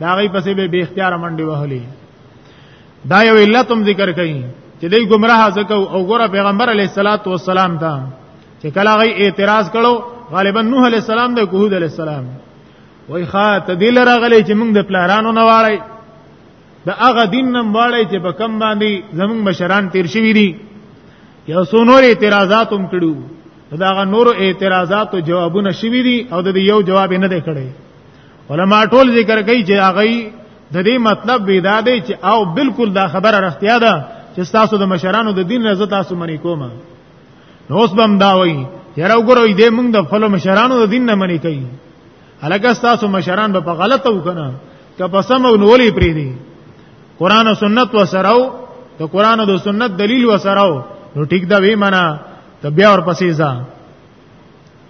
دا غي پسې به به اختیار منډي وهلي دا یو علت هم ذکر کړي چې دوی گمراه زکو او ګوره پیغمبر علی صلوات و سلام ته چې کله غي اعتراض کړو غالبا نوح علی السلام د کوهود علی السلام وای خا تدل راغلی چې موږ د پلارانو نه واړی د هغه دین نه واړی چې په کم باندې زموږ مشران تیر شوی دي یو څو نور اعتراضات هم کړو دا غ نور اعتراضات او جوابونه شوی دي او د یو جواب نه دی کړی علما ټول ذکر کوي چې هغه د دې مطلب ودا دی چې او بالکل دا خبره رښتیا ده چې تاسو د مشرانو د دین رضا تاسو منی کوم نو اوس بم دا وای یاره وګورئ دې موږ د خپل مشرانو د دین نه منی کوي هلکه تاسو مشران به په غلطه وکنه که په سم او نولې پری دي قران او سنت وسراو ته قران او سنت دلیل وسراو نو ټیک دا وی معنا ته بیا ور پسې ځه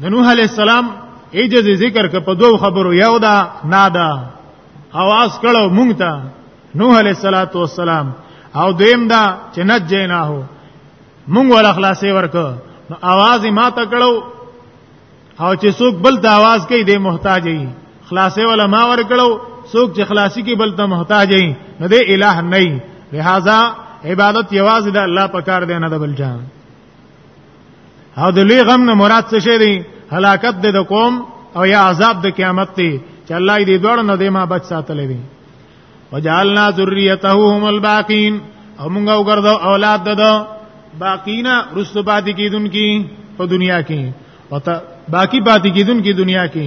د نوح علی السلام ایجز ذکر ک په دوو خبرو یو دا نه دا اواز کړو مونږ ته نوح علی صلوات و سلام او دیم دا چې نجینا هو مونږ ول خلاصې ورک نو आवाज ما ته کړو او چې څوک بل ته आवाज کوي د محتاج ای خلاصې ولا ما ور کړو څوک چې خلاصي کې بل ته محتاج ای نه دی الہ نه لہذا عبادت یوازې د الله پکار دی نه د بل چا او د لوی غم نه مراد څه شي دی هلاکت د قوم او یا عذاب د قیامت دی چې الله دې دوړ نه دې ما بچ ساتلې دي وجعلنا ذریته هم الباقین او موږ وګرځو اولاد دده باقینا رسو پاتې کیدونکو په دنیا کې او باقی پاتې کیدونکو دنیا کې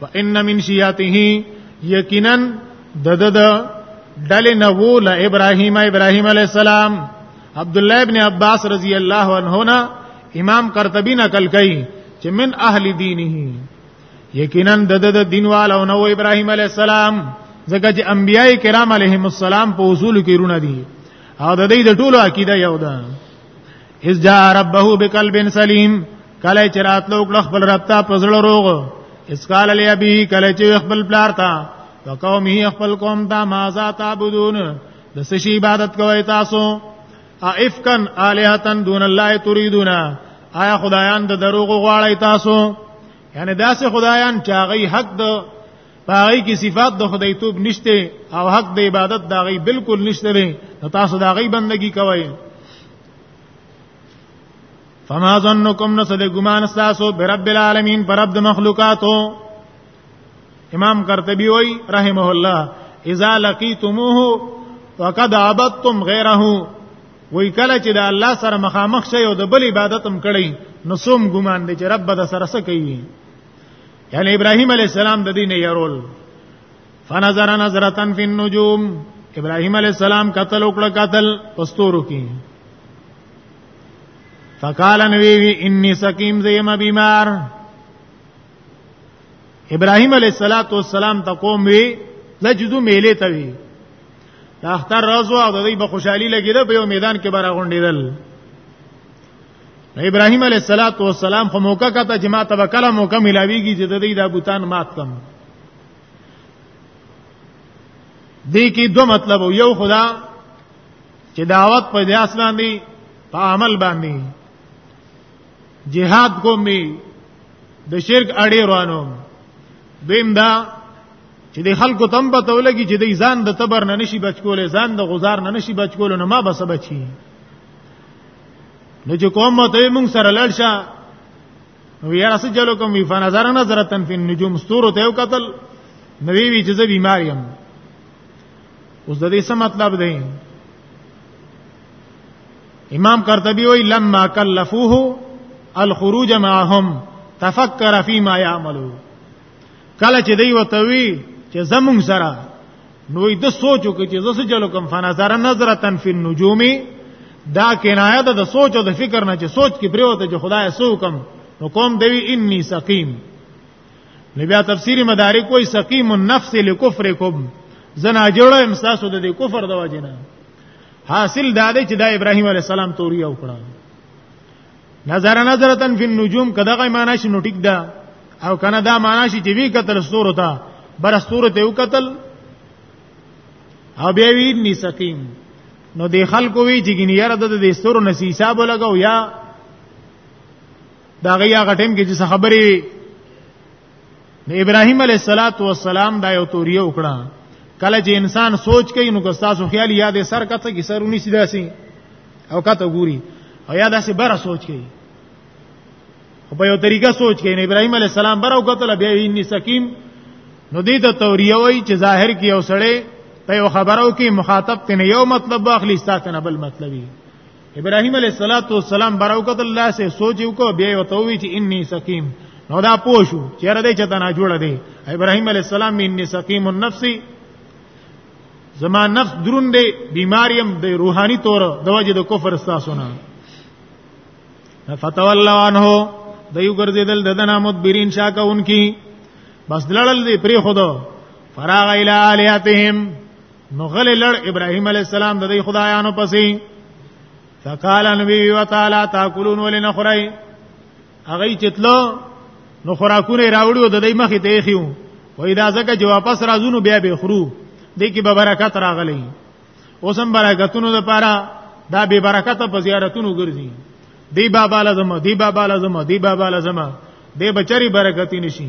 فان من شياته یقینا ددد دل نو ل ابراهيم ابراهيم عليه السلام عبد الله ابن عباس رضی الله عنه نا امام قرطبی نقل کړي چې من اهل دینه یقینا ددد دین والو نو ابراهيم عليه السلام ځکه چې انبيای کرام علیهم السلام په اصول کې رونه دي او د دې د ټولو عقیده یو ده اذ جاء ربه بقلب سلیم کله چې راتلو کله خپل رب ته پزړه روغ اسقال علی ابي کله چې خپل پلار ته وقومه خپل قوم ته ما ذا تعبدون د سشي عبادت کوي تاسو افکن الہتن دون الله تريدون آیا خدایان د دروغ غواړی تاسو یعنی داسې خدایان چې هغه حق د پای کې صفات د خدای توب نشته او حق د عبادت دا غي بالکل نشته لري تاسو دا غي بندگی کوئ فما ظنکم نسد ګمان تاسو برب العالمین پر رب د مخلوقاتو امام قرطبی وای رحمه الله اذا لقیتموه وقد عبدتم غیره وای کله چې د الله سره مخامخ شې او د بل عبادت هم کړی نو سوم ګمان دې چې رب د سره سکه وي یعنی ابراهیم علی السلام د دین يرول فنظر نظرتن فی النجوم ابراهیم علی السلام قتل وکړه قتل پستورو کې فقال نبی وی انی سقیم زیم بیمار ابراهیم علی الصلات والسلام ته قوم وی لجدو میله ته وی دا اختر راز او د دې په خوشحالي لګیدل په یو میدان کې برا غونډیدل ابراهيم عليه الصلاه والسلام خو موقع کته چې ما ته کله موقع ملاويږي چې د دې د بوتان مات کم دې کې دوه مطلب یو خدا چې دعوت په داس باندې په عمل باندې جهاد کوم می د شرک اړې روانو دیم دا چې د خلکو تم په توله کې چې د ځان د تبر نه نشي بچ کولې ځان د غزار نه نشي بچ کولې نو ما بس بچي نو چې کوم مته موږ سره لړ شه نو یاره څه چلو کوم وی فنظر نظرتا فی النجوم ستورو ته یو قتل نو وی وی چې زه بیمار یم اوس د دې څه مطلب دی امام قرطبی وی لما کلفوه الخروج معهم تفکر فيما يعملون کله چې دی وتوی چې زمون سره نو د سوچ وکړي چې زسه چلو کوم فنظر نظرتن فی النجوم دا کنایه ده د سوچ او د فکر نه چې سوچ کې پریوته چې خدای سو کوم نو کوم دوی انی سقیم لبیا تفسیری مدارک وای سقیم النفس لکفرکم زنا جوړه امساسو د کفر د وجنه حاصل دا دی چې دا ابراهیم علی السلام توریه وکړه نظر نظرتن فی النجوم کداغه معنا شي نو ټیک ده او کنه دا معنا شي چې وی قتل ستورو ته بر ستورو ته وکتل او بیا وی نی سقیم نو د خلکو وی چې ګنی یاره د دې ستورو نسی حساب لګاو یا دا غیا غټیم کې چې خبرې نو ابراهيم عليه صلوات و سلام دا یو توریه وکړه کله چې انسان سوچ کوي نو تاسو خیال یاد سر کته کی سرونی سیدا سي او کته ګوري او یاد سي بره سوچ کوي په یو طریقه سوچ کوي ابراهيم عليه السلام بره وکړه بیا یې ني سکیم نو دې ته توریه وای چې ظاهر کې یو سړی په خبرو کې مخاطب تنه یو مطلب واخلي ساتنه بل مطلبي ابراهيم عليه الصلاه والسلام براو کتل الله سه سوچ وکړو بیا وته وی چې اني سقيم نو دا پوښو چیرې دې چته نه جوړ دی ابراهيم عليه السلام اني سقيم النفس زما نفس درون دی بیماریم د روحاني تور د وجه د کفر تاسو نه فتولوا عنه دایو ګرځیدل د دنا مدبرین شاکه اونکی بس دلړل دی پری خود فراغ الی الیاتهم نو غل لړ ابراهيم عليه السلام د دې خدایانو پسې فقال نبی و تعالی تاکلون ولن خرای هغه چتلو نو خوراکونه راوړو د دې مخې ته خيو وې دا ځکه چې واپس راځونو بیا به خرو دې کې به برکت راغلی اوسم برکتونو د پاره دا به برکت په زیارتونو ګرځي دی بابا لازم دی بابا لازم دی بابا لازم دی بچری برکتی نشي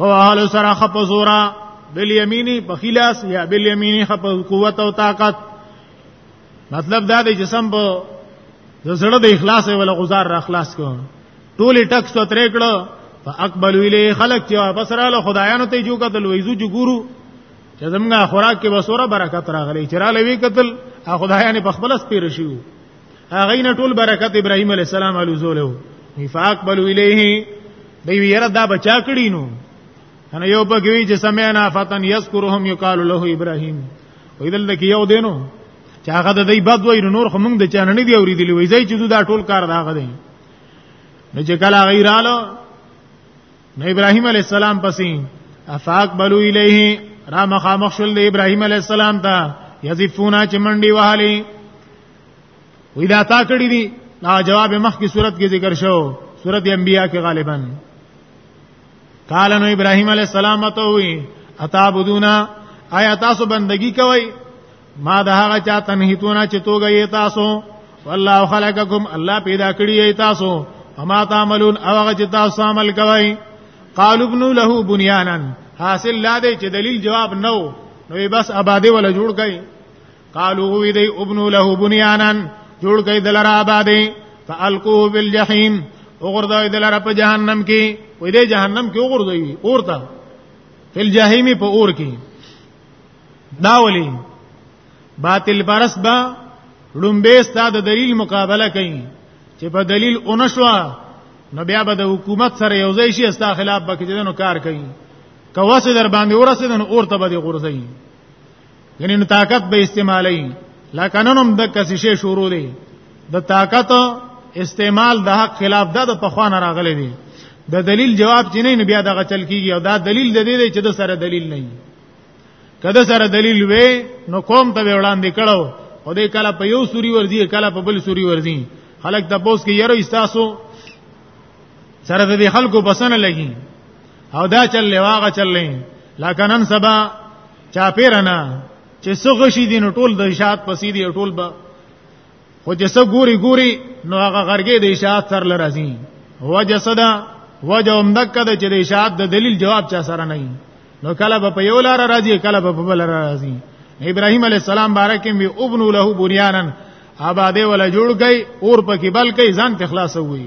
او اهل سره خپزورا بل یمینی په خلاص یا بل یمینی خپ قوت او طاقت مطلب دا دی جسم په زړه د اخلاص ولا گزار را خلاص کو ټولی ټک سو ترې کړه فاقبل ویلی خلق چې واپس را له خدایانو ته جو قتل ویزو جو ګورو چې زمونږه خوراک کې وسوره برکت راغلی چې را لوي قتل خدایانو په خپل سپیر شي هغه نه ټول برکت ابراهيم عليه السلام علو زوله نفاق بل الیه دی ویره دا بچا کړی نو ان یو پکوي چې سمعنا فتن یذکرهم یقال له ابراهیم وې دل کې یو دینو چې هغه د دې بد وای نور خو موږ د چانه نه دی اوریدلی وای ځای چې دا ټول کار دا غدي نو چې کله غیرالو نو ابراهیم علی السلام پسې افاق بلو الیه را مخامخ شول د ابراهیم علی السلام ته یذفونا چې منډي وهالی وی دا تا کړی دي دا جواب مخ کی صورت کې ذکر شو صورت انبیاء کې غالبا قال نو ابراهيم عليه السلام ته وی اتعبدونا آیا تاسو بندگی کوئ ما د هغه چا تنهیتونه چې توګه یې تاسو والله خلقکم الله پیدا کړی یې تاسو اما تعملون او هغه چې تاسو عمل کوئ قالوا ابنوا له بنيانا حاصل لا دې چې دلیل جواب نو نو بس آبادی ولا جوړ کړي قالو وی دی ابن له بنیانن جوړ کئ دلر آبادې فالقوه بالجحیم وګرځوي دلر په جهنم کې وې دې جهنم کې وګرځوي اورتا فل جهنم په اور کې داولی باطل برس با لومبه ستاد دلیل مقابله کوي چې په دلیل اونشوا نو بیا به د حکومت سره یو ځای شي استا خلاف بکې دنو کار کوي کواسه در باندې ورسېدنه اور ته به غورځي یعنی نو طاقت به استعمالي لکه نن هم د کسې شی شروع دی د طاقت استعمال د حق خلاف د پخوان راغلی دی د دلیل جواب چې نه بیا دغه چل کیږي او دا دلیل د دې چې د سره دلیل نه کده سره دلیل وې نو قوم ته وړاندې کړو او دې کله په یو سوري ورځي کله په بل سوري ورځي خلک ته بوس کې یره استاسو سره د خلکو بسنه لګي او دا چل لواغه چل لکه نن سبا چا پیرنا چې څوګه شي دین ټول د اشاعت پسې دی ټول به خو چې څو ګوري ګوري نو هغه غرګې د اشاعت سر لرازي هو جسدا وجه هم دکه د چې د اشاعت د دلیل جواب چا سره نه نو کله به په یو لار راځي کله به په بل راځي ابراهيم عليه السلام بارکه می ابن له بنيانن آباده ولا جوړ گئی اور پکې بل کې ځان ته خلاص وي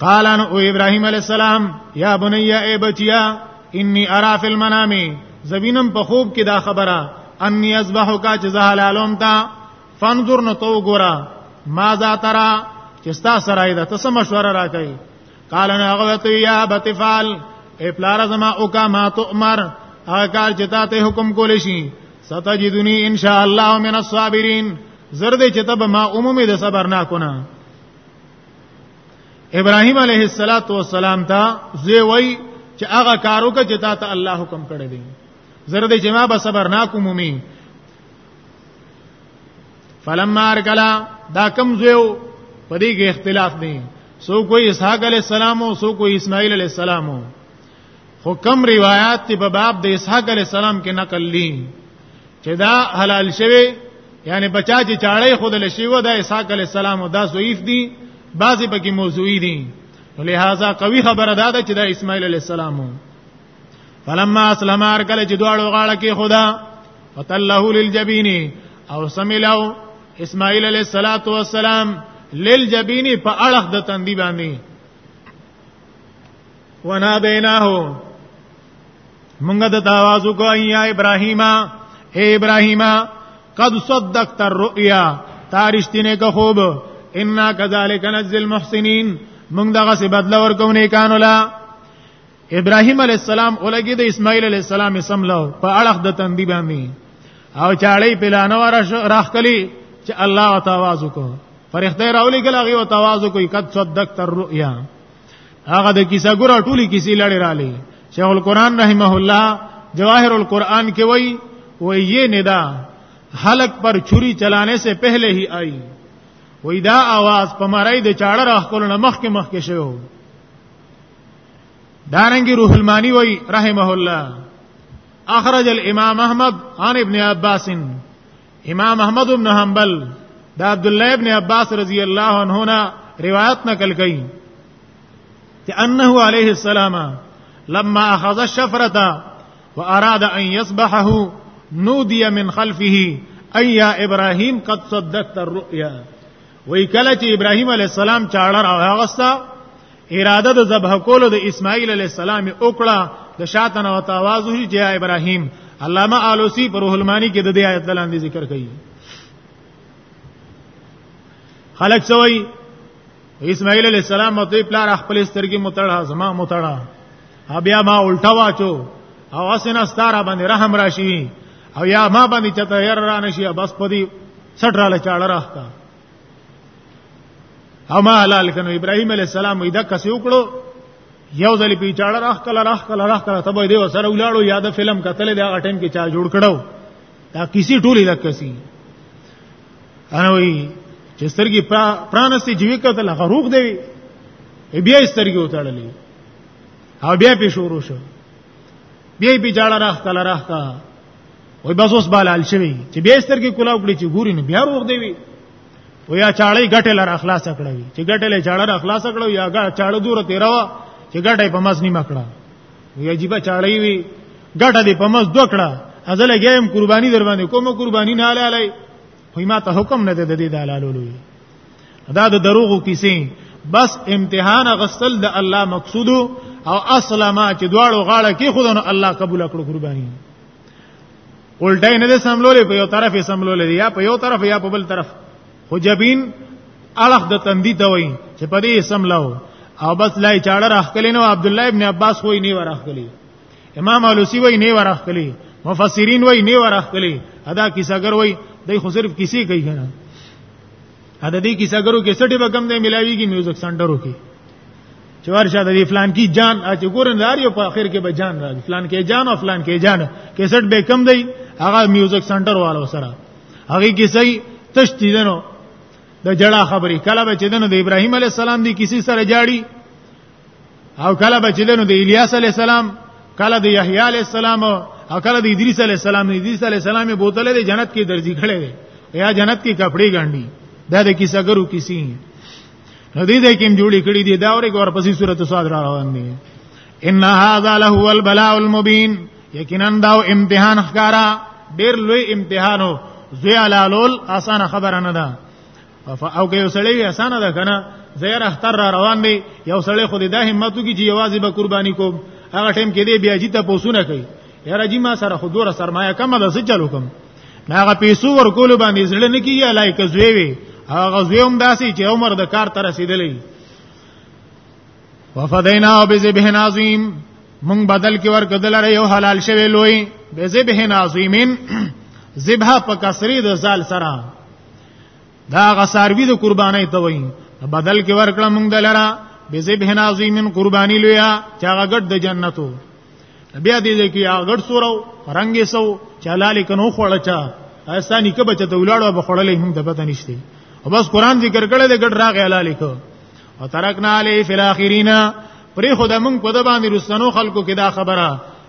قال ان او ابراهيم عليه السلام يا بني اي بچيا اني ارى في المنام زبينم په خوب کې دا خبره اني اذبحك چې زهلالوم تا فانظر نو تو ګورا ما ذا ترى چې ستا سره دا تاسو مشوره راکړي قال انا غوت يا بتفال اي پلار زما او کا ما تؤمر هغه کار چې تا ته حکم کول شي ستجدني ان شاء الله من الصابرين زرد چې تب ما عمومي د صبر نه کونه ابراهيم عليه الصلاه والسلام ته زوی وای چې هغه کارو کې چې تا ته الله حکم کړی دی زره دې چې ما به صبر نه کوم می فلما ارکلا دا کم زیو پدې کې اختلاف دی سو کوئی اسحاق علی السلام او سو کوئی اسماعیل علی السلام خو کم روایت تی په باب د اسحاق علی السلام کې نقل لی چې دا حلال شوی یعنی بچا چې چاړې خود له شیو د اسحاق علی السلام او دا ضعیف دي بعضی پکې موضوعی دي لہذا قوی خبره ده چې دا اسماعیل علی السلام فلما اسلم ار کله چې دواړو غاړه کې خدا وتله للجبین او سملو اسماعیل علیہ الصلات والسلام للجبین په اړه د تندی باندې ونادیناه مونږ د تاواز کو یا ابراهیم اے ابراهیم قد صدقت الرؤيا تارشتینه که خوب ان كذلك نزل المحسنين مونږ دغه څه بدل ورکو نه کانو لا ابراهيم عليه السلام اولګي د اسماعيل عليه السلام سم لو په اړه د تندي باندې او چاړې په لانه راخکلی چې الله تعالی کو فرښتې راولي کله غي او تواضع کوي قد صدقت الرؤيا هغه د کیسه ګره ټولي کیسې لړې رالي شیخ القران رحمه الله جواهر القرآن کې وایي وای یہ ندا حلق پر چھری چلانے سے پہلے ہی آئی وای دا आवाज پمړای د چاړه راخ کول نه مخ کې مخ کې شو دارنګي روح المانی وای رحمه الله اخرج الامام احمد عن ابن عباس امام احمد بن حنبل دا عبد الله ابن عباس رضی الله عنه نا روایت نقل کړي چې انه عليه السلام لما اخذ الشفره واراد ان يصبحه نودي من خلفه اي يا ابراهيم قد صدقت الرؤيا وای کله چې ابراهیم علی السلام چاړه راغستا اراده د ذبح کولو د اسماعیل علی السلام وکړه د شاتن او تواز هی جیا ابراهیم علامه آلوسی پر روح المانی کې د دې آیت لاندې ذکر کړي خلق سوئی اسماعیل علیہ السلام مطیب پلار خپل سترګې متړه زما متړه بیا ما الټا واچو او اسنه ستاره باندې رحم راشي او یا ما باندې چته ير را نشي بس پدی سټراله چاړه راخته اما حلال کنو ابراهيم عليه السلام وې دا کسي وکړو یو ځل په چاړه راخ کله راخ کله راخ کله تبه دی وسره ولاړو یاد فلم کتل دا غټم کې چا جوړ کړو دا کسی ټولې دا کسی انا وی چې سترګې پرانستې جیوی کتل هغه روغ دی بیا سترګې وتړلې او بیا په شروع شو بیا په جاړه راخ کله راخ کا وای بس اوس بالال شوی چې بیا سترګې کولاو کړی چې ګوري نه بیا روغ دی وی او یا چاړې غټه لار اخلاص کړی چې غټه له چاړه را اخلاص کړو یا غا چاړه دور تیروا چې غټه په مس نیمه کړه وی عجیب چاړې وی غټه دې په مس دوکړه ازل ګیم قرباني در باندې کومه قرباني نه حلالای خو ما ته حکم نه ده د دې د حلالولو دا د دروغو کیسې بس امتحان غسل د الله مقصود او اصل ما چې دواړو غاړه کې خودنو الله قبول کړو قرباني الټه نه ده سملولې په یو طرف یې سملولې یا په یو طرف یا په بل طرف خو جبین الخ د تندی ته وای چې په دې سملاو او بس لای چاړه راخلی نو عبد الله ابن عباس وای نه ورخلی امام علوسی وای نه ورخلی مفسرین وای نه ورخلی ادا کیسه ګر وای دای خو صرف کیسې کوي کنه ا د دې کیسه ګرو کې سټي به کم نه ملاويږي میوزیک سنټرو کې چې ورشه د فلان کی جان چې ګورن دار یو په اخر کې به جان راځي فلان کې جان او فلان کې جان کې سټ به کم دی هغه میوزیک سنټر والو سره هغه کې سي تشتی دنو د جړه خبرې کله به چې دنو د ابراهيم عليه السلام دی کسی سره جاړي او کله بچلنو د الیاس علی السلام کله د یحیی علی السلام او کله د ادریس علی السلام د ادریس علی السلام بوتل د جنت کې درځي کړي یا جنت کې کپڑے ګاندي دا د کیسه ګرو کیسی نو دې دې کوم جوړی کړی دی دا اورې ګور پسې سورته صاد را روان دي ان هاذا له هو البلاء المبین یقینا دا امتحان ښکارا ډیر لوی امتحانو زوی علالول اسانه خبره نه ده او که یو سړی وي اسانه ده کنه زیر اختر را روان دی یو سړی خو دې دا همت وکړي چې یوازې به قرباني کوم هغه ټیم کې دی بیا جیته پوسونه کوي یاره جی ما سره خو دوره سرمایه کمه ده څه چلو کوم هغه پیسو ورکول باندې زړه نه کیږي لایک زوی وي هغه زوی هم داسي چې عمر د کار تر رسیدلې وفدینا بذبح عظیم مونږ بدل کې ورک دلاره یو حلال شوی لوی بذبح عظیمین ذبح په کسری د زال سره دا غساروی د قربانای ته وایي بدل کې ورکړه مونږ دلرا بذبح عظیم قربانی لویا چې هغه ګډ د جنتو بیا دې دې کې هغه ګډ سورو رنگې سو چلاله کنو خوړه چا اسانی کې بچته ولاړو به خوړلې هم د پته نشته او بس قران ذکر کړل د ګډ راغې حلاله کو او ترکنا علی فی الاخرین پرې خدای مونږ په د باندې رسنو خلکو کې دا خبره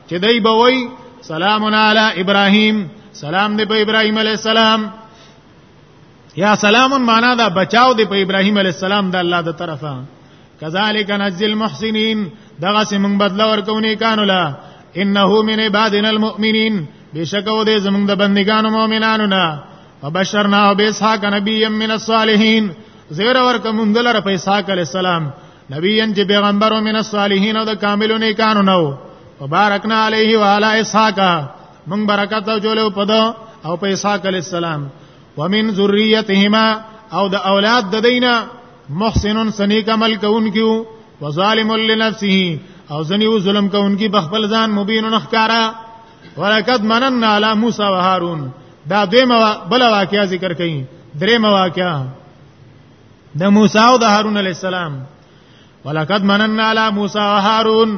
چې دای بوي سلام علی ابراهیم سلام دې په ابراهیم علی السلام یا سلام معنا دا بچاو دی په ابراهیم علی السلام د الله د طرفه کذالک نجزی المحسنین دغه سیمون بدلا ورکونی کانو لا انه من عبادنا المؤمنین بشکو دې زمونږ د بندګانو مؤمنانو نه وبشرنا باسحاق نبی من الصالحین زیر ورکه مونږ لره په اسحاق علی السلام نبی ان چې پیغمبرو من الصالحین او د کاملو نیکانو نو وبارکنا علیه وعلى اسحاق موږ برکت جوړو په دو او په اسحاق علی السلام ومن ذریتهما او د اولاد د دینه محسن سنیک عمل کوونکیو وظالم لنفسه او ځنیو ظلم کوونکی بخبل ځان مبین نخکارا ولقد مننا علی موسی و هارون دا دیمه بل واقعیا ذکر کئ درې مواقعیا د موسی او د هارون علی السلام ولقد مننا علی موسی و هارون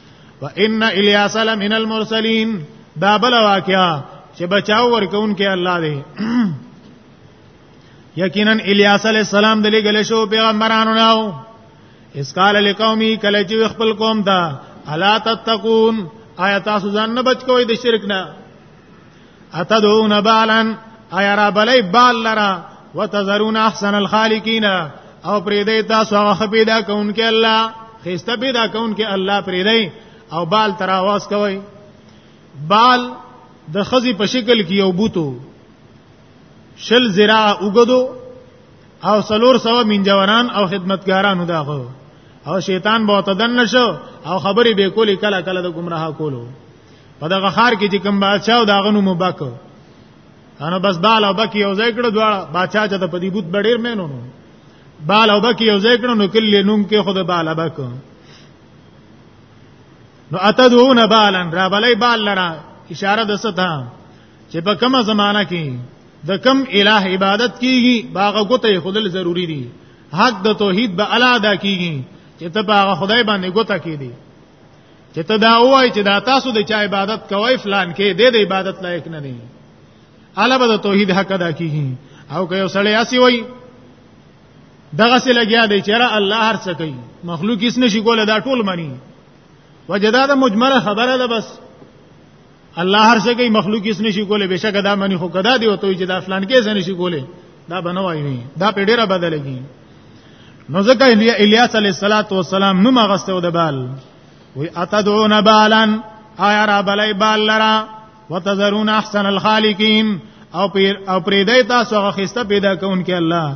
وان الیاس لمن المرسلین دا بل واقعا چې بچاو ورکون کې الله دی یقینا الیاس علی السلام د لګل شو پیغمبرانو نو اس قال لقومی کله چې خپل قوم ته الا تتقون آیا تاسو ځان نه بچ کوئ د شرک نه اتدعون بالا ایا را بلای بال لرا وتذرون احسن الخالقین او پرې دې تاسو هغه پیدا کونکي الله خسته پیدا کونکي الله پرې دې او بال تر आवाज کوي بال د خزي په شکل کې یو بوتو شل زرا وګدو او سلور سو منجوران او خدمتګارانو داغو او شیطان به تدن نشو او خبرې به کولی کله کله د گمراه کولو په دغه خار کې چې کوم بادشاہ او داغه نوم وبکو انا بس بال او بکی یو ځای کړو دواړه بادشاہ چې په دې بوت بډیر مینو نو بال او بکی یو ځای کړو نو کله نوم کې خود بال او بکو نو اتدون بالن را بلای بال لرا اشاره د ستا چې په کومه زمانہ کې د کم الہ عبادت کیږي باغ غوته خودل ضروری دي حق د توحید به الا ادا کیږي چې ته باغ خدای باندې غوته کیږي چې ته دا وای چې دا تاسو د چا عبادت کوی فلان کې د دې عبادت لایق نه دی الا به توحید حق ادا کیږي او که یو سړی اسی وای دغه سره لګیا دی چې را الله هر څه کوي مخلوق هیڅ نشي کوله دا ټول مانی وجدا د مجمره خبره ده بس الله هر څه کوي مخلوق یې نشي کوله بشک دا منی خو کدا دی وته چې دا فلان کې څه نشي کوله دا بنوایي دا په ډیره بدلږي نو ځکه الیاس علیه السلام نو مغسته د بال وی اتدعون بالان آیا را بلای بال لرا وتذرون احسن الخالقین او پیر او پریدای تاسو غخسته پیدا کونکي الله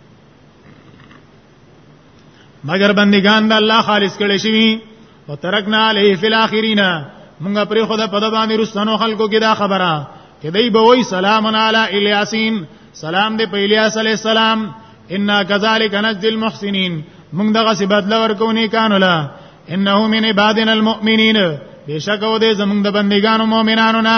مگر بندگان د الله خالص کړي شي او ترکنا علیه فی الاخرین موږ پرې خدا په د باندې رسنو خلکو کې دا خبره چې دی به وای سلام علی الیاسین سلام دې په الیاس علی السلام ان کذالک نجزی المحسنین موږ دغه سی بدل ورکو نه کانو لا انه من عبادنا المؤمنین بشک او دې زموږ د بندگانو مؤمنانو نه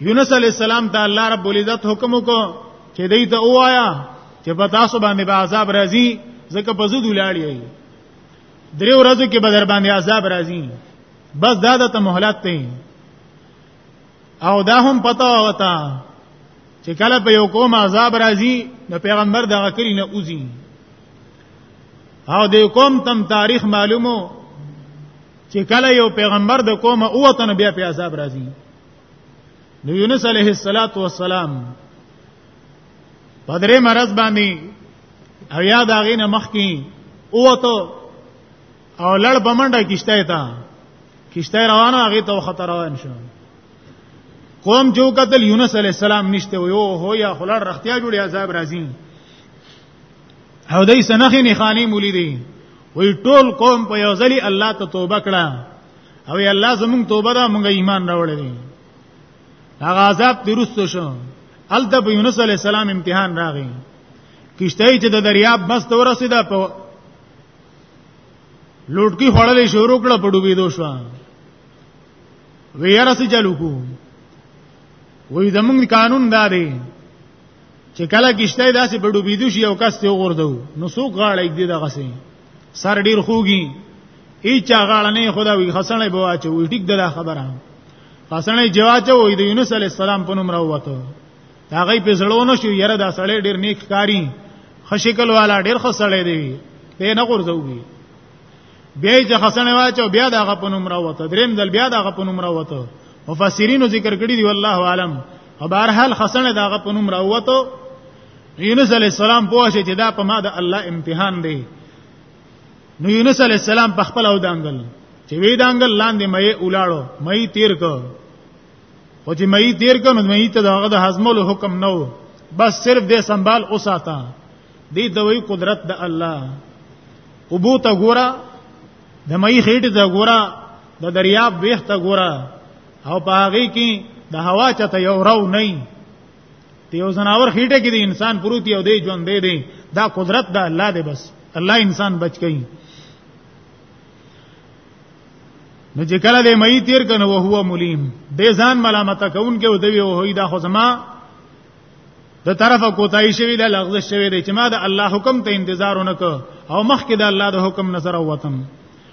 یونس علی السلام ته الله رب العزت حکم وکړ چې دې ته وایا چې په تاسو باندې به عذاب راځي ځکه په زود ولاړی درې ورځې کې به در باندې عذاب راځي بس دا د مهلت ته او دا هم پتا وتا چې کله په یو کوم عذاب راځي نو پیغمبر دغه کلی نه اوزي او د کوم تم تاریخ معلومو چې کله یو پیغمبر د کومه اوتن بیا په عذاب راځي نو یونس علیه السلام په درې مرز باندې او یا دا غینه مخ کې اوته او لړ بمنډه کیشته تا کیشته روانه هغه ته خطر روان شو قوم جو قتل یونس علی السلام نشته وي او هو یا خلړ رختیا جوړي عذاب راځي او دای سنخې نه خاني مولي دي وی ټول قوم په یو ځلی الله ته توبه کړه او یا الله زمون توبه دا مونږه ایمان راوړل دي هغه عذاب درست شو الته په یونس علی السلام امتحان راغی کشته چې د دریاب بس تور رسیدا په لوټکی خړلې شروع کړه په ډوبې دوه شو ویرا سي چالو کو وې زمونږ قانون دا دی چې کله کشته داسې په ډوبې دوه شي او کس ته وګورځو نو څوک غاړې دې دغه سي سر ډیر خوږي ایچا غاړه نه خدا وی خسنې بوا چې وی ټیک دلا خبره خسنې جوا چې وی د یونس علی السلام په نوم راوته هغه په زړونو شو یره دا سړی ډیر نیک کاری خشکل والا ډیر خسړې دی په نه غورځوږي بیا چې خسنې واچو بیا دا غ په نوم راوته دریم دل بیا دا غ په نوم راوته مفسرینو ذکر کړی دی والله عالم او بهرحال خسنې دا غ په نوم راوته یونس علی السلام پوه شي چې دا په ما د الله امتحان دی نو یونس علی السلام په خپل او دانګل چې وی دانګل لاندې مې اولاړو مې تیر کو او چې مې تیر کو نو مې ته دغه د هضمولو حکم نه و بس صرف دې سنبال اوساته دې دوی قدرت د الله ابو ته ګورا د مې خېټه ته ګورا د دریاب ویخ ته ګورا او په هغه کې د هوا چته یو راو نه دی یو زناور خېټه کې دی انسان پروت یو دی ژوند دی دی دا قدرت دا الله دی بس الله انسان بچ کئ نو چې کله دې مې تیر کنه او هو ملیم دې ځان ملامت کون کې او دوی او هی دا خو زما د طرفه کوتای شوی د لغز شوی دی چې ما د الله حکم ته انتظار ونکړ او مخکې د الله د حکم نظر وتم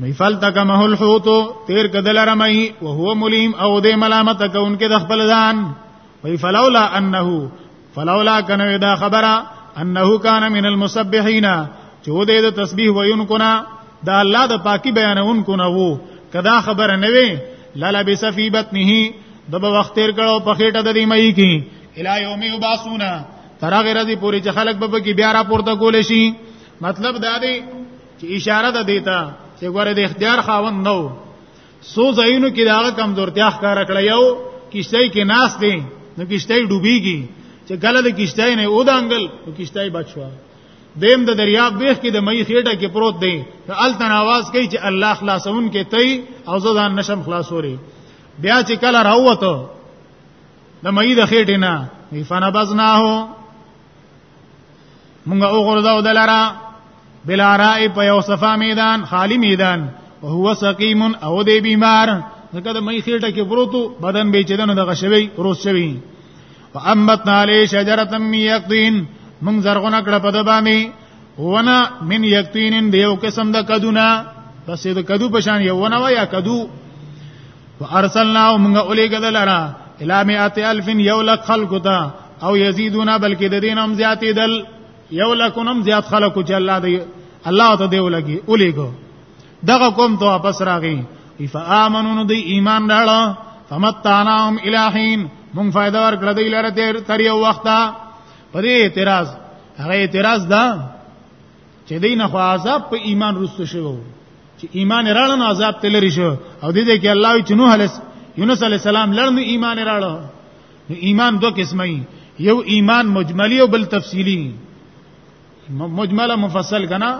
میفل تکمه الحوت تیر کدل رمای او هو ملیم او د ملامت کونکي د خپل ځان وی فلولا انه فلولا کنه دا خبره انه کان من المسبحین چې و دې د تسبیح وینکو نه دا الله د پاکي بیانونکو نه وو کدا خبره نه وي لالا بسفی بطنه د به وخت تیر کړو په خېټه د دې مې کی الی یوم یباسونا تر هغه ورځې پورې چې خلک به کې بیا را پورته کول شي مطلب دا دی چې اشاره ده دیتا چې ګوره د اختیار خاوند نو سو زینو کې داغه کمزورتیا ښکار کړ یو کشته کې ناس دي نو کشته ډوبېږي چې ګله د کشته نه او دانګل نو کشته بچوا دیم د دریاب بیخ کې د مې خېټه کې پروت دی نو التن आवाज کوي چې الله خلاصون کې تي او زدان نشم خلاصوري بیا چې کله راوته د مې د خېټه نه فنبذناه مونږ او غرزاو دلرا بلا رائے په یو صفا میدان خالی میدان او هو سقیم او دی بیمار ځکه د مې خېټه کې بروتو بدن به چدن دغه شوی روز شوی وامتنا علی شجره من یقطین مونږ زرغونه کړه په دبامي ونه من یقطین دیو قسم د کدونا بس د کدو په شان یو ونه یا کدو وارسلنا مونږ اولې کدلرا الا مئات الف یو لک خلقتا او یزیدونا بلکې د دین هم زیاتې دل یو لکونم زیات خلکو چې الله دی الله ته دی ولګي الیګو دغه قوم ته واپس راغی فآمنوا نو دی ایمان راړه فمتعناهم الہین مونږ فائدہ ورکړه دی لره تیر تر یو وخت په دې اعتراض هغه اعتراض دا چې دین خو عذاب په ایمان رسو شوو چې ایمان راړه نو عذاب تلری شو او دې دې کې الله چې نوح علیه یونس علیه السلام لړنو ایمان راړه نو ایمان دوه قسمه یو ایمان مجملی او بل تفصیلی مجمله مفصل کنا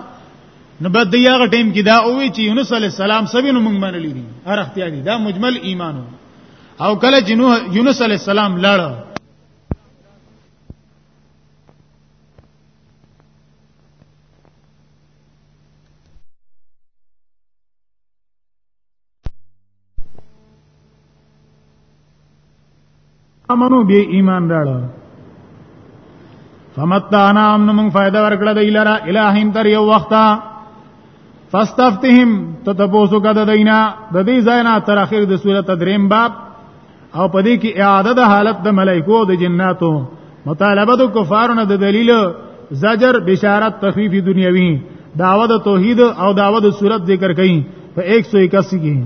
نو بد دی هغه ټیم کې دا اوې چې یونس علی السلام سبي نو مونږ باندې لري هر اختیار دی دا مجمل ایمان او کله چې نوح یونس علی السلام لړ امنو به ایمان راړو فمتعنا امن من فائدہ ورکړه د الهرا الہین تر یو وخته فاستفتهم تتبوسو کده دینا د دې ځای نه تر اخر د سورته دریم باب او په دې کې اعاده د حالت د ملائکو او د جناتو مطالبه د کفارو نه د دلیل زجر بشارت تخفیف دنیوي دعوه د توحید او دعوه د صورت ذکر کړي په 181 کې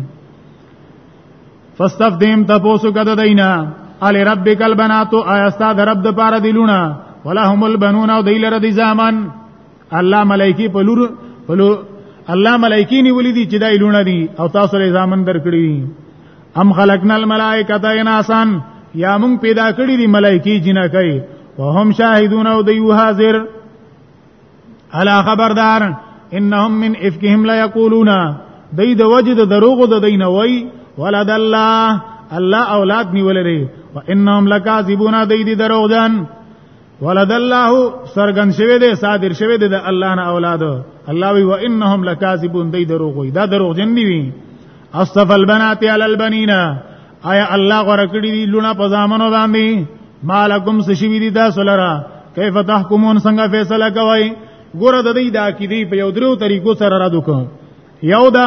فاستفدیم تاسو کده دینا علی ربک البنات آیا استاد رب د پاره دی لونه ولهم البنون او دیلره دی زامن الله ملائکی په لور په لور الله ملائکی نیولې دي چې دا لونه دي او تاسو لري ځامن درکړي ام خلقنا الملائکه اناسان یا مونږ پیدا کړی دي ملائکی جنکای وهم شاهدون او دی حاضر الا خبردار انهم من افکهم لا یقولون دای د وجد دروغ د دین وای ولد الله الله اولاد نیولې وانهم لکاذبون دای دی دروغ دان ولد الله سرغن شوی دی صادر شوی دی د الله نه اولاد الله وی وانهم لکاذبون دی دروغ وی دا دروغ جن دی وی اصطف البنات علی البنین آیا الله غره کړی دی لونه په ځامنو باندې مالکم سشوی دی دا سلرا کیف تحکمون څنګه فیصله کوي ګوره د دې د عقیدې په یو درو طریقو سره را دوکم یو دا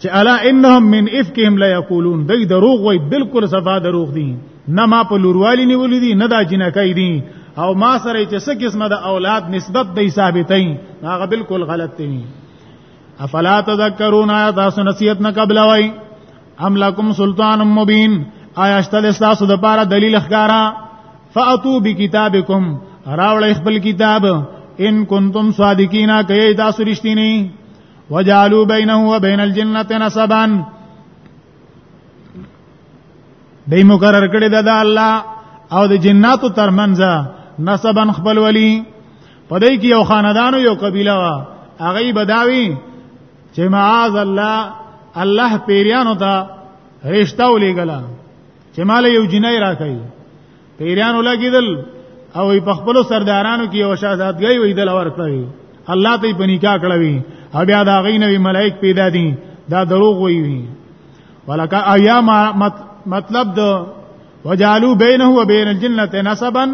چې الا انهم من افکهم لا یقولون دای دروغ وای بالکل صفا دروغ دي نه ما په لوروالی نیولې دي نه دا جنکای دي او ما سره چې څه قسمه د اولاد نسبت دی ثابتې هغه بالکل غلط دی افلا تذکرون آیا تاسو نصیحت نه قبل وای ام لکم سلطان مبین آیا شتل تاسو د پاره دلیل ښکارا فاتو بکتابکم راول خپل کتاب ان کنتم صادقینا کای تاسو رښتینی وجعلوا بينه وبين الجنه نسبا دای مقرر کړی دا د الله او د جناتو ترمنځ نسبا خپل ولی پدې کې یو خاندان یو قبیله وا هغه بداوی چې معاذ الله الله پیریانو ته رښتا ولېګلا چې مال یو جنای راکړي پیرانو لګیدل او په خپل سردارانو کې او شهادتګي وې دل ورکړي الله ته په نکاح کړوي او بیا دا غي نوې ملائک پیدا دي دا دروغ وي وي ولکه ایا مطلب د وجالو بینه و بین الجنه نسبا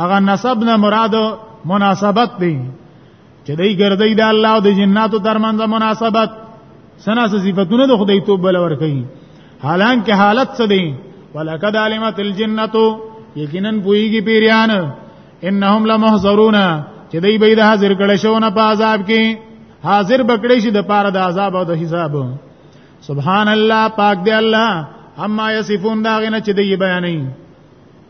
اغه نسب نه مراد مناسبت دی چې دای ګرځي د الله او د جناتو ترمنځ مناسبت سنا صفاتونه د خدای توب بل ور کوي حالانکه حالت څه دی ولقد علمت الجنتو یقینا پویږي پیریان انهم لمحضرون چې دوی به د حاضر کړه شو نه په عذاب کې حاضر بکړې شي د پاره د عذاب او د حساب سبحان الله پاک دی الله اما یصفون دا غنه چې دی بیانې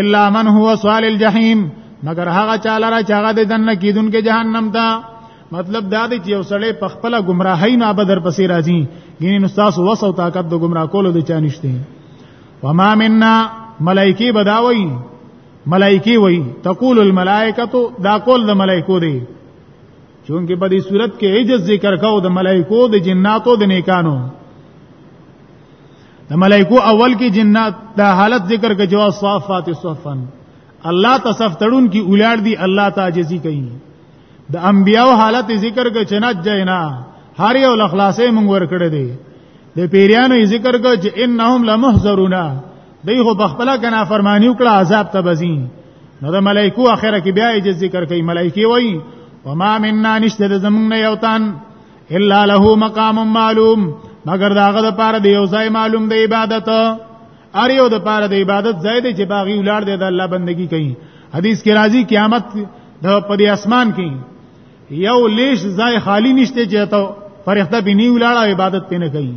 الا من هو صال الجحیم مگر هغه چاله را چاغه د دنه کیدونکو جهنم ته مطلب دا دی چې یو سړی په خپل گمراهی نه بدر پسې راځي ګینه نو تاسو وسو طاقت د گمراه کولو د چا نشته وما منا ملائکی بداوی ملائکی وای تقول الملائکه دا قول د ملائکو دی چونکه په دې صورت کې عجز ذکر کاو د ملائکو د جناتو د نیکانو د ملائکو اول کې جنات دا حالت ذکر کې جواز صافات صفن الله تصف تړون کې اولاد دي الله تعجزي کوي د انبیاو حالت ذکر کې چنات جینا هر یو لخلاصې مونږ ور کړې دي د پیریانو ذکر کو چې انهم لمحذرون دی خو بخپلا کنا فرمانی وکړه عذاب ته بزین نو د ملائکو اخره کې بیا یې ذکر کوي ملائکه وایي وما مننا نشته د زمونږ نه یوتان الا له مقام معلوم مگر داغه د پاره دی یو ځای معلوم دی عبادت ار یو د پاره د عبادت ځای دی چې باغی ولار دی د الله بندگی کوي حدیث کې راځي قیامت د پدې اسمان کې یو لیش ځای خالی نشته چې ته فرښتہ بنی ولاړه عبادت پینې کوي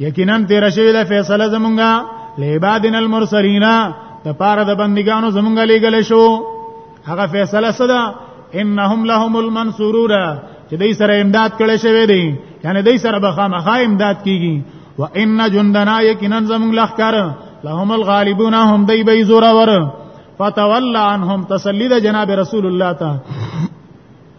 یقینا تیر شوی د فیصله زمونږه لعبادن المرسلین د پاره د بندګانو زمونږه لګل شو هغه فیصله صدا انهم لهم المنصورون چې دای سره امداد کړي شوی دی یعنی دای سره به خامخا امداد کیږي و ان جندنا یقینا زمونږ لخر لهم الغالبون هم دی به زورور فتولى عنهم تسلید جناب رسول الله تعالی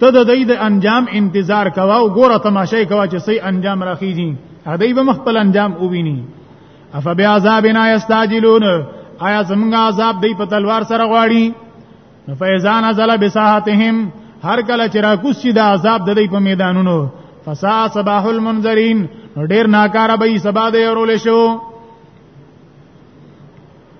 ته د دې د انجام انتظار کوا او ګوره تماشې کوا چې صحیح انجام راخیږي هدی به مخبل انجام وویني افا بیا عذابنا یستاجلون آیا زمونږ عذاب دی په تلوار سره غواړي فیزان ازل بساحتهم هر کله چې را کوسی د عذاب د دې په میدانونو فسا صباح المنذرین ډیر ناکاره به سبا د اورول شو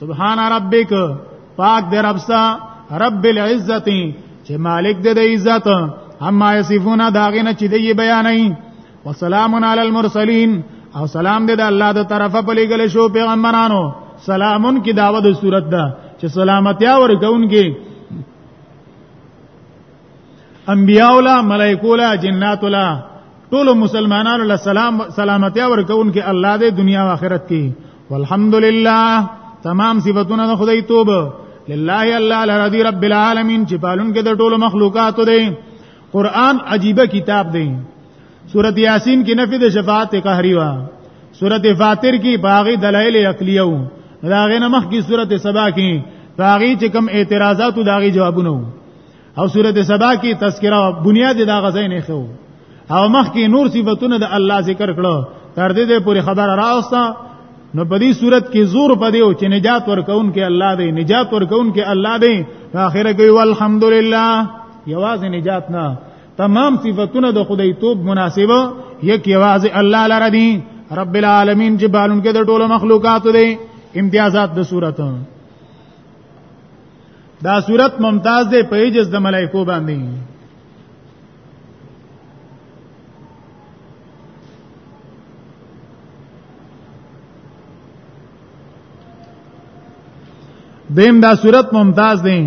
سبحان ربک پاک در ابسا رب العزت چې مالک دې د عزت اما یصفون داغه نه چې دی بیان نه وسلام علی المرسلین او سلام دې د الله د طرفه په لګل شو پیغمبرانو سلامون کی داوه د صورت ده چې سلامتی ورکونکي انبیاء ولا ملائکه ولا جنات ولا ټول مسلمانانو له سلام سلامتی ورکون کې الله دې دنیا او آخرت کې والحمدلله تمام صفاتونه د خدای توبه لله الله لرضی رب العالمین چې پالون کې د ټولو مخلوقاتو دی قران عجیبه کتاب دی سورۃ یاسین کې نفی د شفاعت قهری وا سورۃ فاتر کې باغی دلایل عقلیو راغې نمخ کې سورۃ سبا کې باغی چې کم اعتراضات او داغي جوابونه او سورته سبا کې تذکرہ بنیاد دا غزې نه خو او مخ کې نور صفاتونه د الله ذکر کړو تر دې پورې خبر راوستا نو په دې صورت کې زور پدې او چې نجات ورکون کې الله دې نجات ورکون کې الله دې اخره کې والحمدلله یوازې نجات نه تمام صفاتونه د خدای توب مناسبه یک یوازې الله لره دي رب العالمین چې بالون کې د ټولو مخلوقات دي امتیازات د صورت دا صورت ممتاز دی په ایجز د ملائکو باندې دیم دا صورت ممتاز دی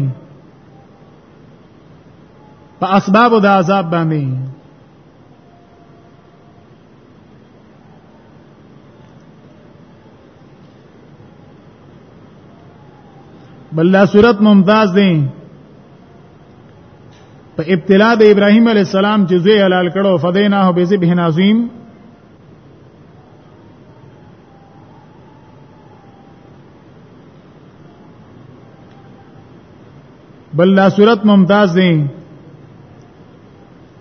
په اسباب د عذاب باندې بل دا صورت ممتاز دی په ابتلا د ابراهیم علی السلام چې زوی حلال کړو فدیناه بذبح عظیم بل دا صورت ممتاز دی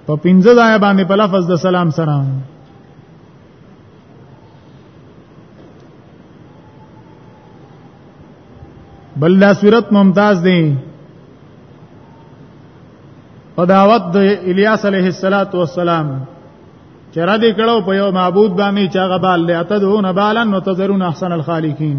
په پنځه ځای باندې په لفظ د سلام سره بل دا صورت ممتاز دی په دعوت د الیاس علیه الصلاۃ والسلام چې را دې کړو په یو معبود باندې چې هغه بال له اتدونه بالن وتذرون احسن الخالقین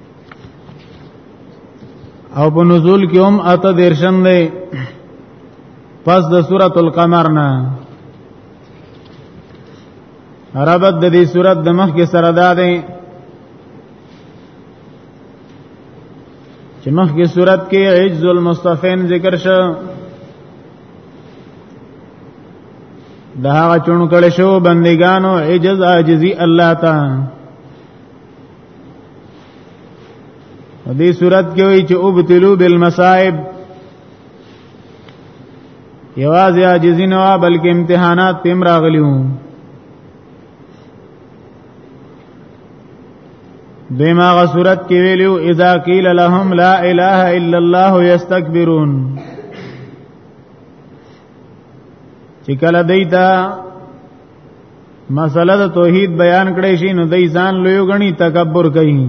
او په نزول کې هم اته دیرشم دی پس د سورۃ القمر نه عربت د دې سورۃ د مخ کې سره ده دی چې مخ کې سورۃ کې عجز المصطفین ذکر شو د هغه چون کړه شو بندگانو عجز عاجزی الله تعالی دې صورت کې وی چې ابتلوا بالمصائب یوازې عاجزی نه وا بلکې امتحانات پم راغلیو دیما غ صورت کې ویلو اذا قیل لهم لا اله الا الله یستكبرون چې کله دیتا مسله د توحید بیان کړي شي نو دای ځان لوی غني تکبر کوي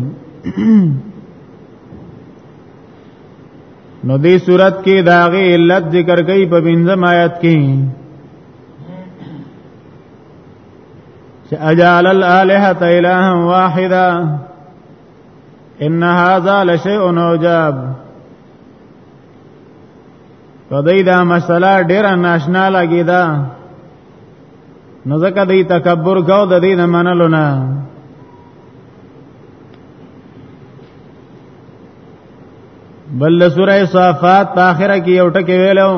نو دې صورت کې داغه علت ذکر کوي په بنځم آیات کې چې اجعل الالهه الها واحده ان هذا لشيء عجاب په دې دا مسله ډیره ناشنا لګی دا نو ځکه دې تکبر کو د دې نه منلو نه بل سوره صافات په اخره کې یو ټکی ویلو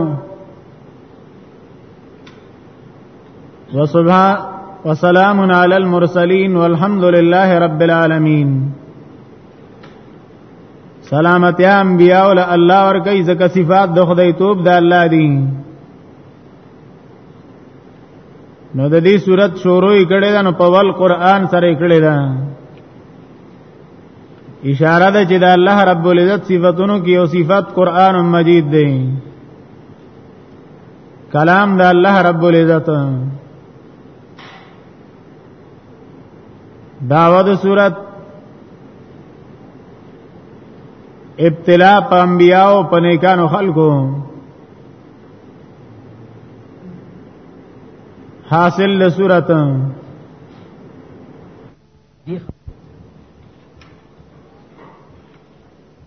وصبح وسلام علی المرسلین والحمد لله رب العالمین سلامتی انبیاء ول الله ور کوي ځکه صفات د خدای توپ د الله دي نو د دې صورت شروع کړي دا نو په ول قران سره کړي دا اشاره ده چې د الله رب العزت صفاتونو کې او صفات قران مجید دی کلام د الله رب العزت داوا د صورت ابتلا په انبیاو په نیکانو خلکو حاصل له صورت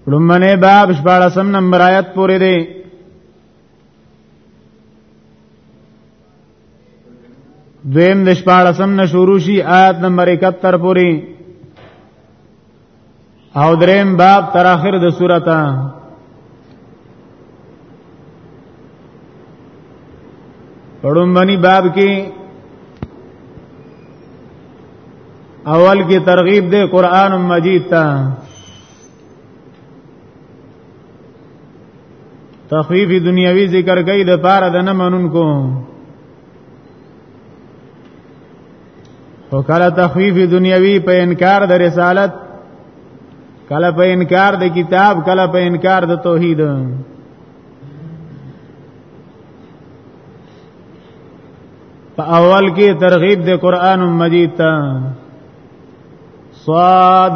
لمنه باب 14 نمبر آیت پورې دی دویم د شپاړسم نه شروع شي آیت نمبر 71 پورې او دریم باب تر اخر د سورته پړم باندې باب کې اول کې ترغیب دے قران مجید ته تخویف دنیاوی ذکر کوي د پاره د نه منونکو او کله تخویف دنیاوی په انکار د رسالت کله په انکار د کتاب کله په انکار د توحید په اول کې ترغیب د قران مجید ته صاد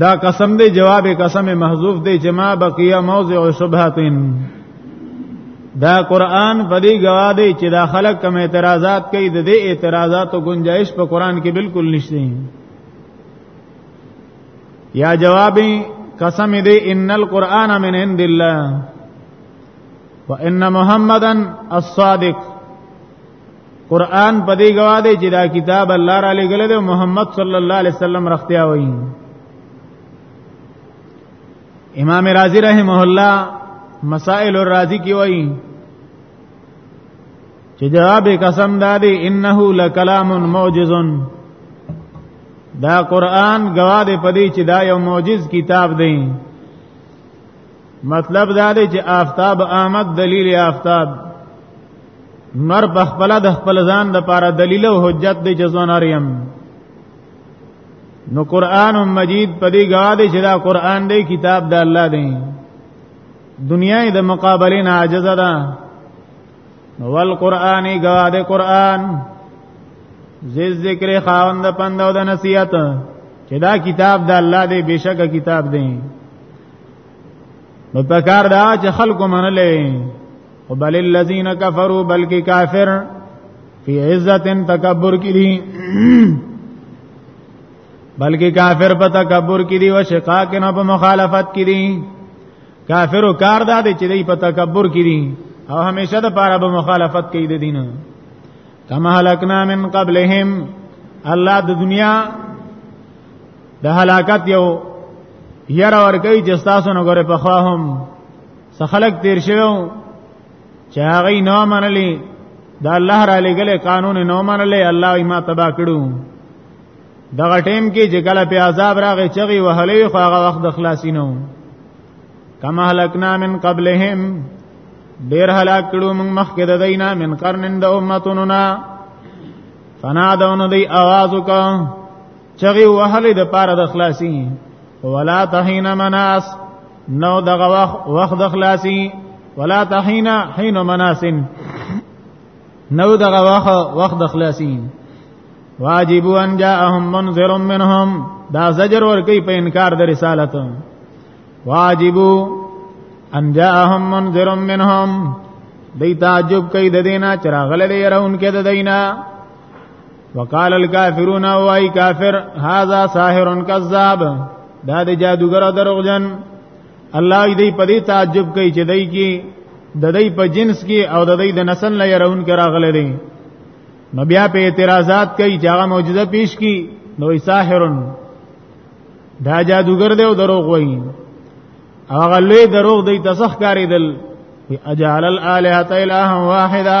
دا قسم دی جواب قسم محذوف دی چې ما بقیه موضع شبهتن دا قران په دې گواه دی چې دا خلک کوم اعتراضات کوي د دې اعتراضاتو گنجائش په قران کې بالکل نشته یا جواب قسم دی ان القران من عند الله وان محمدن الصادق قران په دې گواه دی چې دا کتاب الله را لګل دی محمد صلی الله علیه وسلم رختیا وایي امام رازی رحمه الله مسائل الرازی کی وایي چې جواب قسم دادی انه لکلام معجز دا قران گواه دی په دې چې دا یو معجز کتاب دی مطلب دا دی چې آفتاب آمد دلیل آفتاب نور په خپل د خپل ځان د پاره دلیل او حجت دی چې ځوان اریم نو قران مجید په دې غاده چې دا قران دی کتاب د الله دی دنیا د مقابله نه عاجز ده ول قرآنی گواد قرآن زی ذکر خاوند پندو د نصیحت چې دا کتاب د الله دی بشک کتاب دی نو پکار دا چې خلکو منلې او بل الذين كفروا بلکې کافر فی عزت تکبر کې دي بلکې کافر په تکبر کې دي او شقاق نه په مخالفت کې دي کافر او کار دا دي چې دی په تکبر کې دي او همیشه د پاره به مخالفت کوي د دین کما هلکنا من قبلهم الله د دنیا د هلاکت یو یره ورګی چې تاسو نه غره په خوا هم سخلق تیر شوو چې هغه نه منلې دا الله را لګلې قانون نه منلې الله یې ما تبا کړو دغه ټیم کې چې کله په عذاب راغې چغي وهلې خو هغه وخت د خلاصینو کما هلکنا من قبلهم ډیر هلاک کړو موږ مخکې د دینا من قرنن د امتوننا فنادون دی आवाज وکړه چغي وهلې د پاره د خلاصي ولا تهین مناس نو دغه وخت وخت د خلاصي ولا تهینا حين مناسن نو دغه وخت وخت د خلاصي واجب ان جاءهم منذر منهم دا زجر ور کوي په انکار د رسالت واجب ان جاءهم منذر منهم دی تعجب کوي د دینه چراغ لري راون کې د دینه وقال الكافرون وای کافر هاذا ساحر کذاب دا د جادوګر دروغجن الله دې په دې تعجب کوي چې دای کی د دې په جنس کې او د دې د نسل نه يرون کرا غلې دي نو بیا په اعتراضات کوي چې هغه معجزه پیش کی نو ساحرن دا جادوګر دی او دروغ وایي هغه لوی دروغ دی تسخ کاری دل اجعل الالهه اله واحده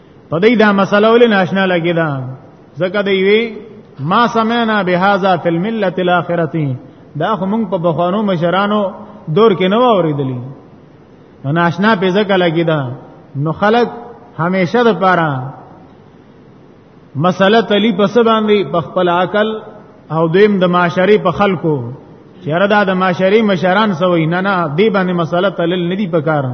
په دې دا مسله ولې ناشنا لګی دا ځکه دی وی ما سمعنا بهذا فی الملت الاخرتی دا خو موږ په بخوانو مشرانو دور کې نه اوریدلی نو ناشنا په ځکه لګی دا نو خلق همیشه د پاره مسله تلی پس باندې په خپل عقل او دیم د معاشري په خلکو چیرې دا د معاشري مشران سوي نه نه دی باندې مسله تلل ندی پکاره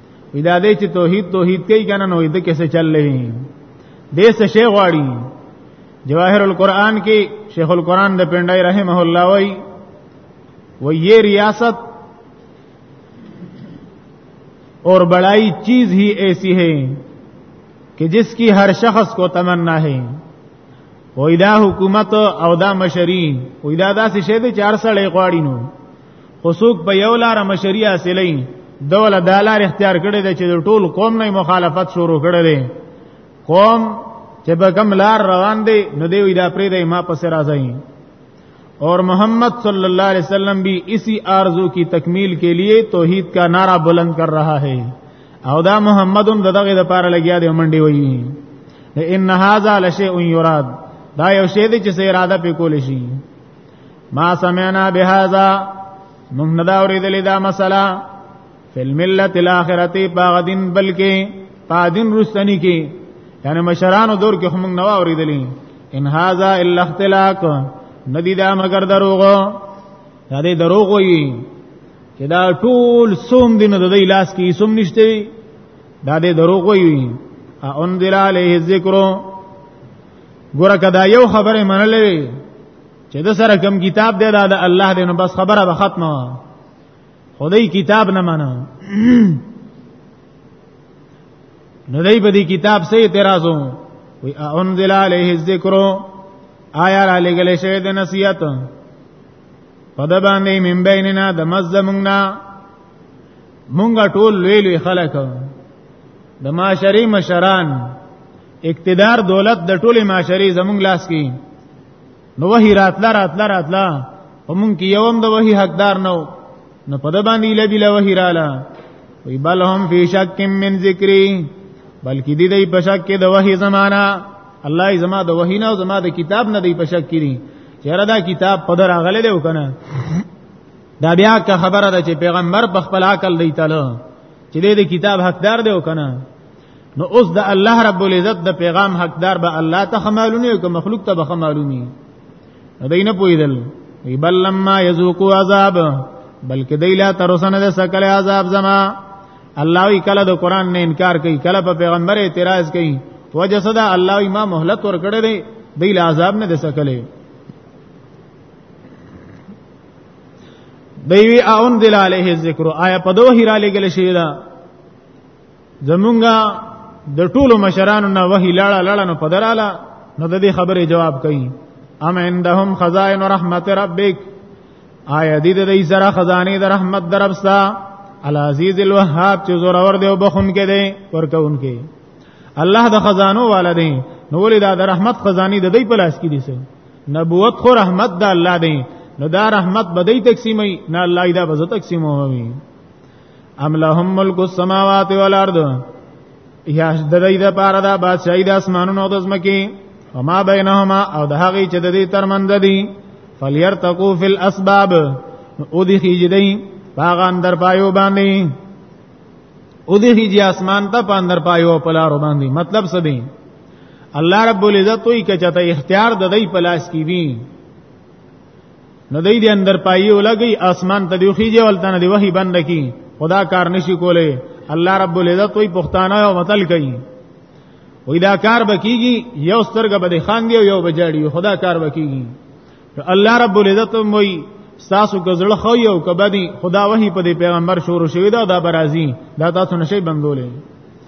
ودا دې چې توحید توحید کوي کنه نو دې کیسه چل لې دې څه شی غواړي جواهر القرآن کې شیخ القرآن د پندای رحمه الله وای و یہ ریاست اور بڑائی چیز ہی ایسی ہے کہ جس کی ہر شخص کو تمنا ہے وای دا حکومت او دا مشری وای دا داسې شه دي چار سړې غواړي نو خو څوک په یو لار مشری حاصلې دول د لار اختیار کړی دی چې د ټول قوم نه مخالفت شروع کړی دی قوم چې به کوم لار روان دی نو دی وی دا پرې دی ما پس راځي اور محمد صلی اللہ علیہ وسلم بھی اسی آرزو کی تکمیل کے لیے توحید کا نعرہ بلند کر رہا ہے او دا محمد هم دغه د پاره لګیا دی منډي وایي ان هاذا لشیء یراد دا یو شی دی چې سه اراده په کول شي ما سمعنا بهذا موږ نه دا اورېدلې دا مسله فل ملت الاخرتی باغ دین بلکې پادین رستنی کې یعنی مشرانو دور کې هم نه اورېدلې ان هاذا الا اختلاق ندی دا مگر دروغو دا دې دروغ وي چې دا ټول سوم دین د دې لاس کې سوم نشته دا دې دروغ وي انذر علیه الذکر ګوره کدا یو خبره منلې چې د سره کم کتاب دی دا د الله دی نو بس خبره به ختمه وا خدای کتاب نه مانه نو دای په دې کتاب سه اعتراض وي انزل عليه الذکر آیا را لګل شوی د نصیحت په د باندې من بیننا د مزمننا مونږه ټول لوی لوی خلک د معاشري مشران اقتدار دولت د ټوله معاشري زمونږ لاس کې نو وحی راتلا راتلا راتلا ومون کې یوم د وحی حقدار نو نو په د باندې لبی له وحی رااله وی بل هم فی شک من ذکری بلکې دې دې په شک کې د وحی زمانہ الله ای زما د وحی نه او زما د کتاب نه دې په شک کړي چیرې دا کتاب په دره غلې دی وکنه دا بیا که خبره ده چې پیغمبر په خپل عقل دی تعالی چې دې کتاب حقدار دی وکنه نو اوس د الله رب العزت د پیغام حقدار به الله ته خمالونه او که مخلوق ته به خمالونه دینه پویدل بل لما یذوقو عذاب بلکې دیلا تر اوسه نه سکل عذاب زما الله وی کله د قران نه انکار کوي کله په پیغمبر اعتراض کوي وجه صدا الله وی ما مهلت ور کړې دی دیلا عذاب نه سکلې دوی اون دلاله ذکر آیا په دوه هیراله ګل شي دا زمونږه د ټولو مشرانو نه وحی لاړه لاړه نو پدراله نو د دې خبرې جواب کوي ام عندهم خزائن رحمت ربک آیا دې د دې سره خزانه د رحمت دربستا العزیز الوهاب چې زور اور دی او بخون کې دی ورکون کې الله د خزانو والا دی نو ولې دا د رحمت خزانی د دې په لاس کې دي سه نبوت خو رحمت د الله دی نو دا رحمت بدی تقسیمي نه الله دا بز تقسیموي ام لهم ملک السماوات والارض یا د دې د پاره دا بادشاہي د اسمانونو او د زمکي وما بینهما او د هغه چې د دې ترمنځ دي فلیرتقو فی الاسباب او دې خیجدي باغ اندر پایو باندې او دې خیجی اسمان ته په اندر پایو په لارو باندې مطلب څه دی الله رب العزت وی کچته اختیار د دې پلاس کی وی نو دای دې اندر پایي ولګي اسمان ته دی خيږي ولته نه دی وਹੀ بند کی خدا کار نشي کوله الله رب العزت وي پښتانه او متل کوي وې دا کار بکیږي یو سترګه به خان دی یو بجاړي خدا کار بکیږي الله رب العزت وي تاسو ګزړه خو یو کبدي خدا وਹੀ په دې پیغمبر شروع شوی دا د برازي دا تاسو نشي بندولې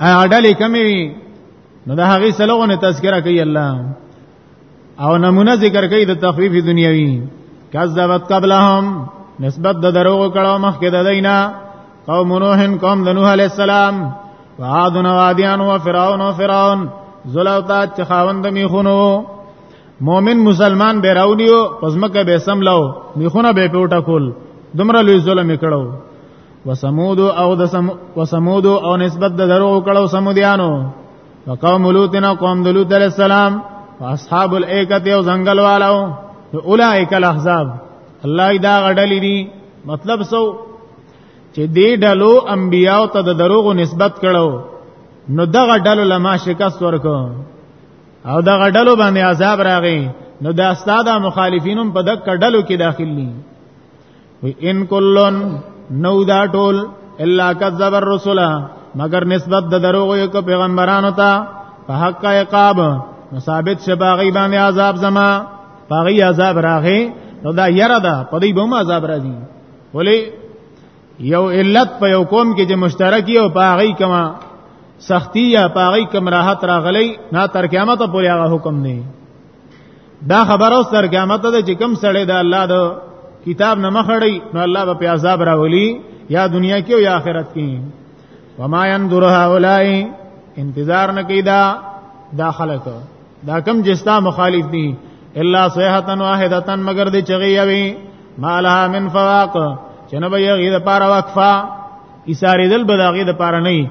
ا ډلې کمی وي نو دا هغه سلوونه تذکرہ کوي الله او نمونه ذکر کوي د تخفیف دنیوي کذبت قبلهم نسبت د دروغ کړه مخکې د دینا قوم نوح قوم د نوح علی السلام وعاد و عادیان و فرعون و فرعون زلوتا چې خاوند میخونو مؤمن مسلمان به راونیو پزمکه به سملو میخونه به پټه کول دمر لوی ظلم کړو وسمود او د سم وسمود او نسبت د درو کړه سمودیانو وقوم لوطنا قوم د لوط علیہ السلام واصحاب الایکه او زنګل والو اولائک الاحزاب الله دا غډلې دي مطلب سو چې دې ډلو انبیاء ته د دروغو نسبت کړو نو دغه ډلو لما شکست ورکو او دغه ډلو باندې عذاب راغی نو دا استاد مخالفینم په دک ډلو کې داخلي وی ان کلن نو دا ټول الا کذب الرسل مگر نسبت د دروغ یو پیغمبرانو ته په حق عقاب نو ثابت شباغی باندې عذاب زما باغی عذاب راغې نو دا یره ده په دې به عذاب راځي ولی یو علت په یو قوم کې چې مشترکی او باغی کما سختی یا باغی کم راحت راغلی نه تر قیامت پورې هغه حکم نه دا خبره اوس تر قیامت ده چې کم سړی د الله د کتاب نه مخړی نو الله به په عذاب راولي یا دنیا کې او یا آخرت کې وما ينظر هؤلاء انتظار نه کیدا دا خلک دا کم جستا مخالف دي الا صيحه واحده مگر دې چغي وي مالها من فواق چنه به یغی د پاره وقفه اساری دل بداغی د پاره نه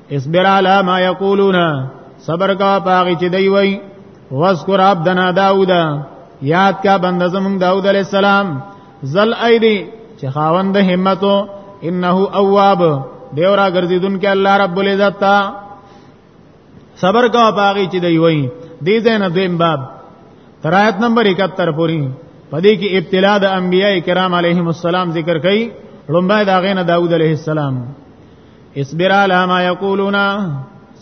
اصبر علی ما یقولون صبر کا پاغي چې دی وای واذکر عبدنا داوود یاد کا بنده زمون داوود علی السلام زل ایدی چې خاوند همتو انه اواب دیو را ګرځیدون کې الله رب العزت تا صبر کا پاغي چې دی وای دې زنه دویم باب ترایت نمبر 71 پوری پدې کې ابتلا د انبیای کرام علیهم السلام ذکر کړي لومبای دا غینه داوود علیه السلام اصبر علی ما یقولون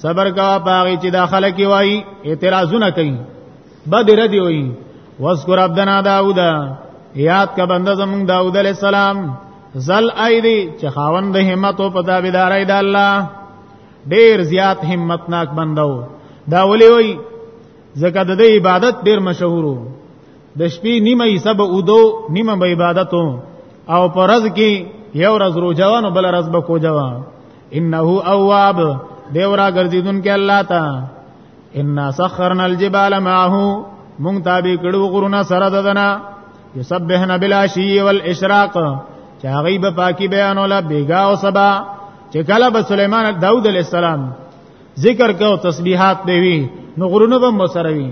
صبر کا پاغي چې دا خلک وایي اعتراضونه کوي بد ردی وایي واذكر عبدنا داوود یاد کا بنده زمون داوود علی السلام زل ایدی چې خاوند همت او پتا بيدارای د الله ډیر زیات همتناک بندو دا ولي وایي زکه د عبادت ډیر مشهورو د شپې نیمه یې سبا اودو نیمه به عبادتو او پرز کې یو ورځ روزوانو بل ورځ به کوجوا انه اواب دیورا ګرځیدون کې الله تا ان سخرنا الجبال معه مونږ تابع کړو غرونه سره ددنه یسبحن بالعشی والاشراق چې هغه به پاکي بیانوله بیګا او سبا چې کله به سليمان داوود علی السلام ذکر کو تسبیحات دی وی نو غرونه به مسروي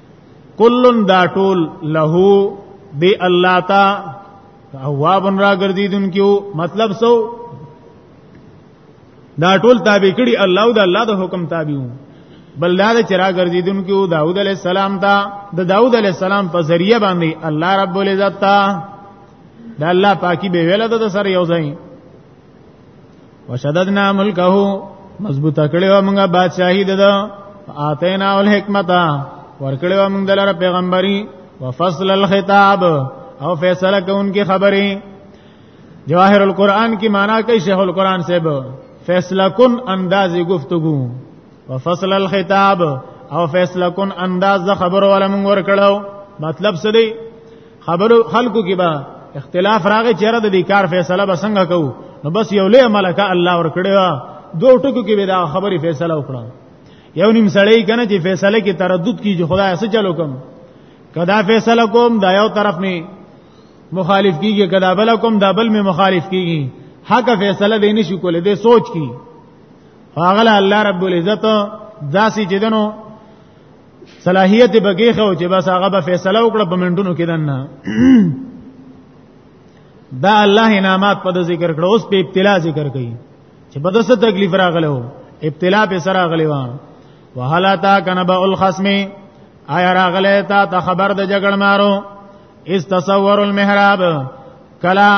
کلن دا ټول له دی الله تا اوابن را ګرځیدون کیو مطلب سو دا ټول تابع کړي الله او د الله د حکم تابعو بل دا چې را ګرځیدون کیو داوود علی السلام تا د داوود علی السلام په ذریعہ باندې الله رب العزت تا دا الله پاکي به ویل د سر یو ځای وشددنا ملکه مضبوط کړو موږ بادشاہي دده آتینا الحکمت ورکړو موږ دلاره پیغمبري وفصل الخطاب او فیصله کوونکی خبري جواهر القرآن کی معنی کوي شیخ القرآن صاحب فیصله کن انداز گفتگو وفصل الخطاب او فیصله کن انداز د خبرو ولمن ورکړو مطلب څه دی خبرو خلکو کې به اختلاف راغی چیرې د دې کار فیصله به څنګه کوو نو بس یو لې ملکه الله ور کړی و دوه ټکو کې به دا خبري فیصله وکړه یو نیم سړی کنه چې فیصله کې تردد کیږي خدای څه چلو کوم کدا فیصله کوم دا یو طرف می مخالف کیږي کدا بل کوم دا بل می مخالف کیږي حق فیصله دین شو کولې دې سوچ کی هغه الله رب العزت داسې چې دنو صلاحیت بګی خو چې بس هغه به فیصله وکړه په منډونو کې دنه دا الله انعامات په ذکر کړو اوس په ابتلا ذکر کړي چې په دسه تکلیف راغلو ابتلا په سره راغلی و وهلا تا کنبا الخصم آیا راغله تا ته خبر د جګړ مارو اس تصور المحراب کلا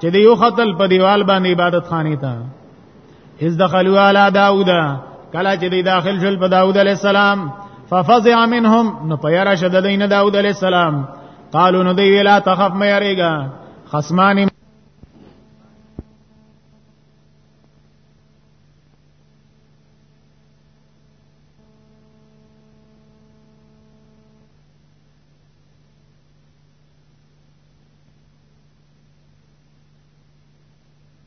چې دیو خطل په دیوال باندې عبادت خانی ته اذ دخلوا على داوود کله چې دی داخل شول په داوود علی السلام ففزع منهم نو پیرا شد دین داوود علی السلام قالو نو دی ویلا تخف مې یریګا خصمانی